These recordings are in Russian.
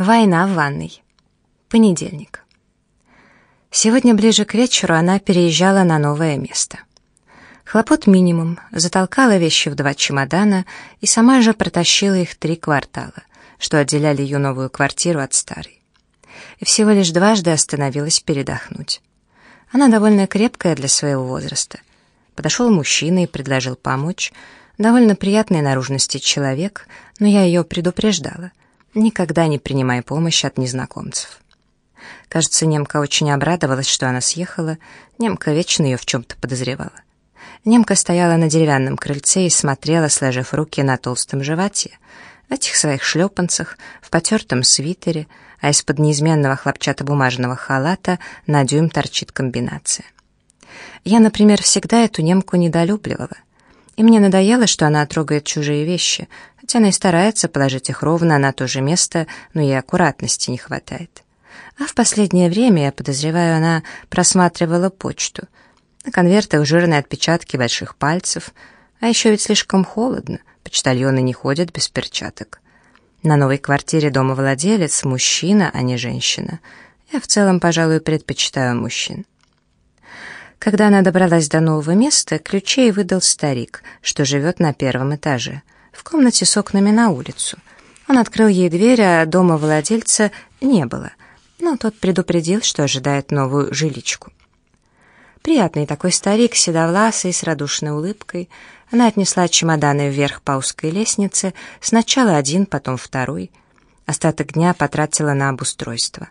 Война в ванной. Понедельник. Сегодня ближе к вечеру она переезжала на новое место. Хлопот минимум, затолкала вещи в два чемодана и сама же протащила их три квартала, что отделяли ее новую квартиру от старой. И всего лишь дважды остановилась передохнуть. Она довольно крепкая для своего возраста. Подошел мужчина и предложил помочь. Довольно приятной наружности человек, но я ее предупреждала. Никогда не принимай помощь от незнакомцев. Кажется, немка очень обрадовалась, что она съехала. Немка вечно ее в чем-то подозревала. Немка стояла на деревянном крыльце и смотрела, сложив руки на толстом животе, в этих своих шлепанцах, в потертом свитере, а из-под неизменного хлопчатобумажного халата на дюйм торчит комбинация. Я, например, всегда эту немку недолюбливала. И мне надоело, что она трогает чужие вещи, хотя она и старается положить их ровно на то же место, но ей аккуратности не хватает. А в последнее время, я подозреваю, она просматривала почту. На конвертах жирные отпечатки больших пальцев, а еще ведь слишком холодно, почтальоны не ходят без перчаток. На новой квартире дома владелец мужчина, а не женщина. Я в целом, пожалуй, предпочитаю мужчин. Когда она добралась до нового места, ключей выдал старик, что живет на первом этаже — в комнате с окнами на улицу. Он открыл ей дверь, а дома владельца не было, но тот предупредил, что ожидает новую жиличку. Приятный такой старик, седовласый, с радушной улыбкой. Она отнесла чемоданы вверх по узкой лестнице, сначала один, потом второй. Остаток дня потратила на обустройство.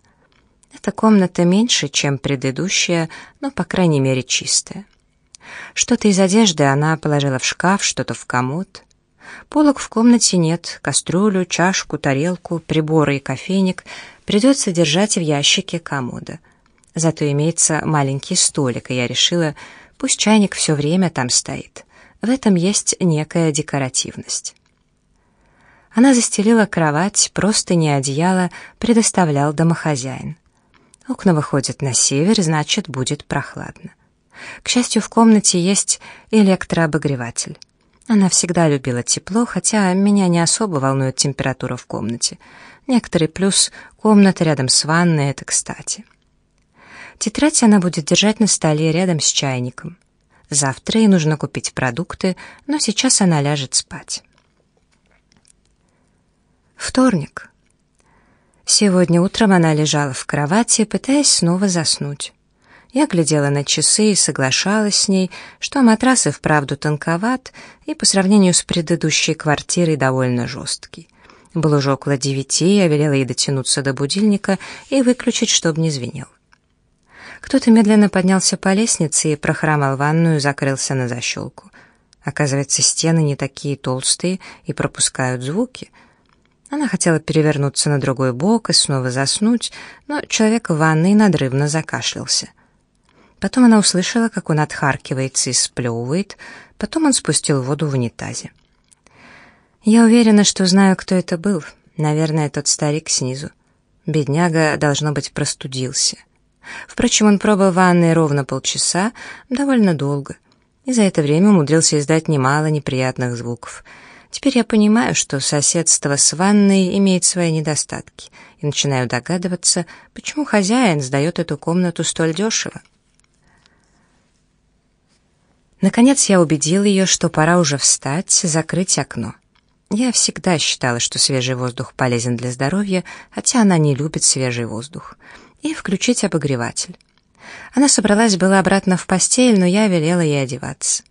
Эта комната меньше, чем предыдущая, но, по крайней мере, чистая. Что-то из одежды она положила в шкаф, что-то в комод. Полок в комнате нет, кастрюлю, чашку, тарелку, приборы и кофейник придется держать в ящике комода. Зато имеется маленький столик, и я решила, пусть чайник все время там стоит. В этом есть некая декоративность. Она застелила кровать, просто не одеяло предоставлял домохозяин. Окна выходят на север, значит, будет прохладно. К счастью, в комнате есть электрообогреватель. Она всегда любила тепло, хотя меня не особо волнует температура в комнате. Некоторый плюс — комната рядом с ванной — это кстати. Тетрадь она будет держать на столе рядом с чайником. Завтра ей нужно купить продукты, но сейчас она ляжет спать. Вторник. Сегодня утром она лежала в кровати, пытаясь снова заснуть. Я глядела на часы и соглашалась с ней, что матрас и вправду тонковат и по сравнению с предыдущей квартирой довольно жесткий. Было уже около девяти, я велела ей дотянуться до будильника и выключить, чтобы не звенел. Кто-то медленно поднялся по лестнице и прохромал ванную закрылся на защелку. Оказывается, стены не такие толстые и пропускают звуки. Она хотела перевернуться на другой бок и снова заснуть, но человек в ванной надрывно закашлялся. Потом она услышала, как он отхаркивается и сплевывает, потом он спустил воду в унитазе. Я уверена, что знаю, кто это был. Наверное, тот старик снизу. Бедняга, должно быть, простудился. Впрочем, он пробыл в ванной ровно полчаса, довольно долго, и за это время умудрился издать немало неприятных звуков. Теперь я понимаю, что соседство с ванной имеет свои недостатки, и начинаю догадываться, почему хозяин сдает эту комнату столь дешево. Наконец я убедил ее, что пора уже встать, закрыть окно. Я всегда считала, что свежий воздух полезен для здоровья, хотя она не любит свежий воздух. И включить обогреватель. Она собралась была обратно в постель, но я велела ей одеваться.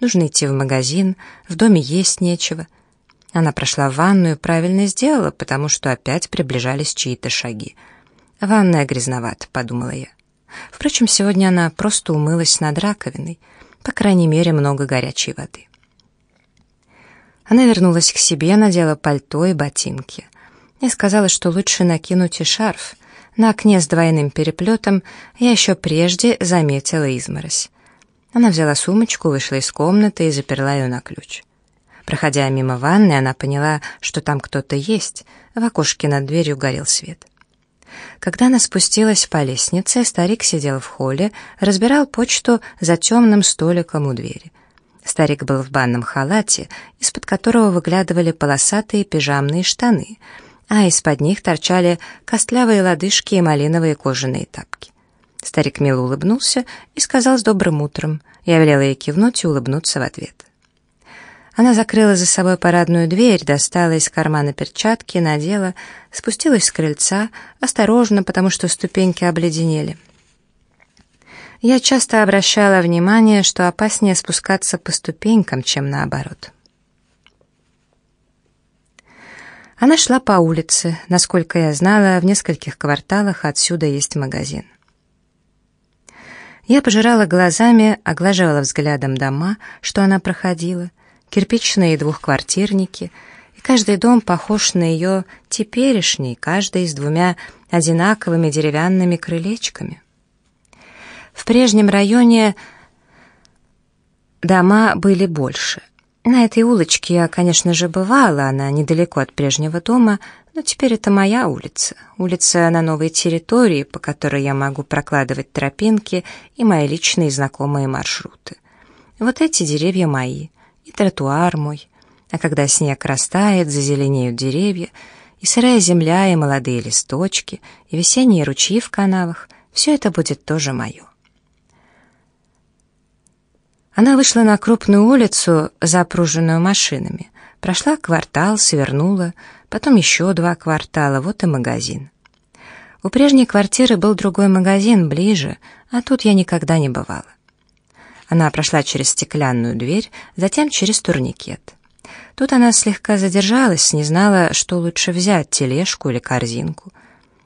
Нужно идти в магазин, в доме есть нечего. Она прошла в ванную, правильно сделала, потому что опять приближались чьи-то шаги. «Ванная грязновата», — подумала я. Впрочем, сегодня она просто умылась над раковиной — по крайней мере, много горячей воды. Она вернулась к себе, надела пальто и ботинки. Я сказала, что лучше накинуть и шарф. На окне с двойным переплетом я еще прежде заметила изморозь. Она взяла сумочку, вышла из комнаты и заперла ее на ключ. Проходя мимо ванны, она поняла, что там кто-то есть. В окошке над дверью горел свет. Когда она спустилась по лестнице, старик сидел в холле, разбирал почту за темным столиком у двери. Старик был в банном халате, из-под которого выглядывали полосатые пижамные штаны, а из-под них торчали костлявые лодыжки и малиновые кожаные тапки. Старик мило улыбнулся и сказал с добрым утром. Я велела ей кивнуть и улыбнуться в ответ. Она закрыла за собой парадную дверь, достала из кармана перчатки, надела, спустилась с крыльца, осторожно, потому что ступеньки обледенели. Я часто обращала внимание, что опаснее спускаться по ступенькам, чем наоборот. Она шла по улице. Насколько я знала, в нескольких кварталах отсюда есть магазин. Я пожирала глазами, оглаживала взглядом дома, что она проходила, кирпичные двухквартирники, и каждый дом похож на ее теперешний, каждый с двумя одинаковыми деревянными крылечками. В прежнем районе дома были больше — на этой улочке я, конечно же, бывала, она недалеко от прежнего дома, но теперь это моя улица. Улица на новой территории, по которой я могу прокладывать тропинки и мои личные знакомые маршруты. Вот эти деревья мои, и тротуар мой. А когда снег растает, зазеленеют деревья, и сырая земля, и молодые листочки, и весенние ручьи в канавах, все это будет тоже мое. Она вышла на крупную улицу, запруженную машинами. Прошла квартал, свернула, потом еще два квартала, вот и магазин. У прежней квартиры был другой магазин, ближе, а тут я никогда не бывала. Она прошла через стеклянную дверь, затем через турникет. Тут она слегка задержалась, не знала, что лучше взять, тележку или корзинку.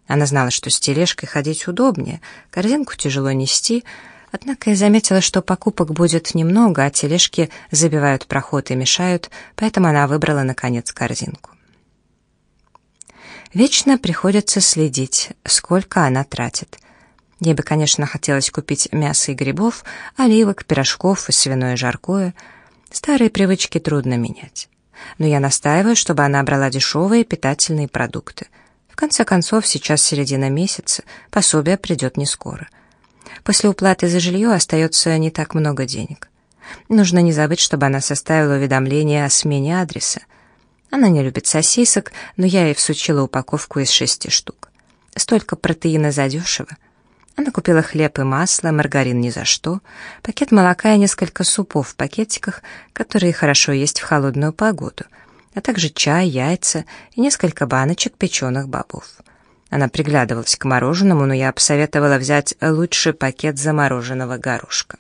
Она знала, что с тележкой ходить удобнее, корзинку тяжело нести, Однако я заметила, что покупок будет немного, а тележки забивают проход и мешают, поэтому она выбрала, наконец, корзинку. Вечно приходится следить, сколько она тратит. Ей бы, конечно, хотелось купить мясо и грибов, оливок, пирожков и свиное жаркое. Старые привычки трудно менять. Но я настаиваю, чтобы она брала дешевые питательные продукты. В конце концов, сейчас середина месяца, пособие придет не скоро. После уплаты за жилье остается не так много денег. Нужно не забыть, чтобы она составила уведомление о смене адреса. Она не любит сосисок, но я ей всучила упаковку из шести штук. Столько протеина задешево. Она купила хлеб и масло, маргарин ни за что, пакет молока и несколько супов в пакетиках, которые хорошо есть в холодную погоду, а также чай, яйца и несколько баночек печеных бобов. Она приглядывалась к мороженому, но я посоветовала взять лучший пакет замороженного горошка.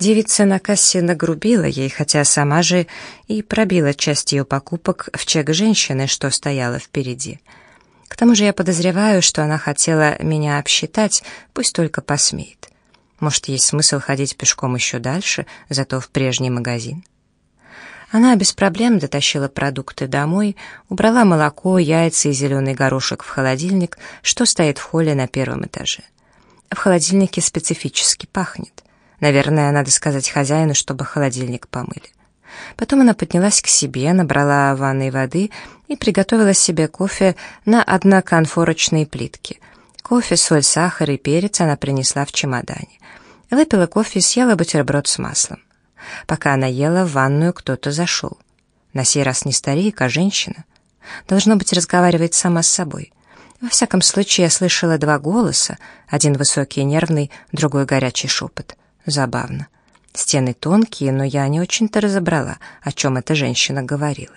Девица на кассе нагрубила ей, хотя сама же и пробила часть ее покупок в чек женщины, что стояла впереди. К тому же я подозреваю, что она хотела меня обсчитать, пусть только посмеет. Может, есть смысл ходить пешком еще дальше, зато в прежний магазин. Она без проблем дотащила продукты домой, убрала молоко, яйца и зеленый горошек в холодильник, что стоит в холле на первом этаже. В холодильнике специфически пахнет. Наверное, надо сказать хозяину, чтобы холодильник помыли. Потом она поднялась к себе, набрала ванной воды и приготовила себе кофе на одноконфорочной плитке. Кофе, соль, сахар и перец она принесла в чемодане. Выпила кофе и съела бутерброд с маслом. Пока она ела, в ванную кто-то зашел. На сей раз не старик, а женщина. Должно быть, разговаривает сама с собой. Во всяком случае, я слышала два голоса, один высокий и нервный, другой горячий шепот. Забавно. Стены тонкие, но я не очень-то разобрала, о чем эта женщина говорила.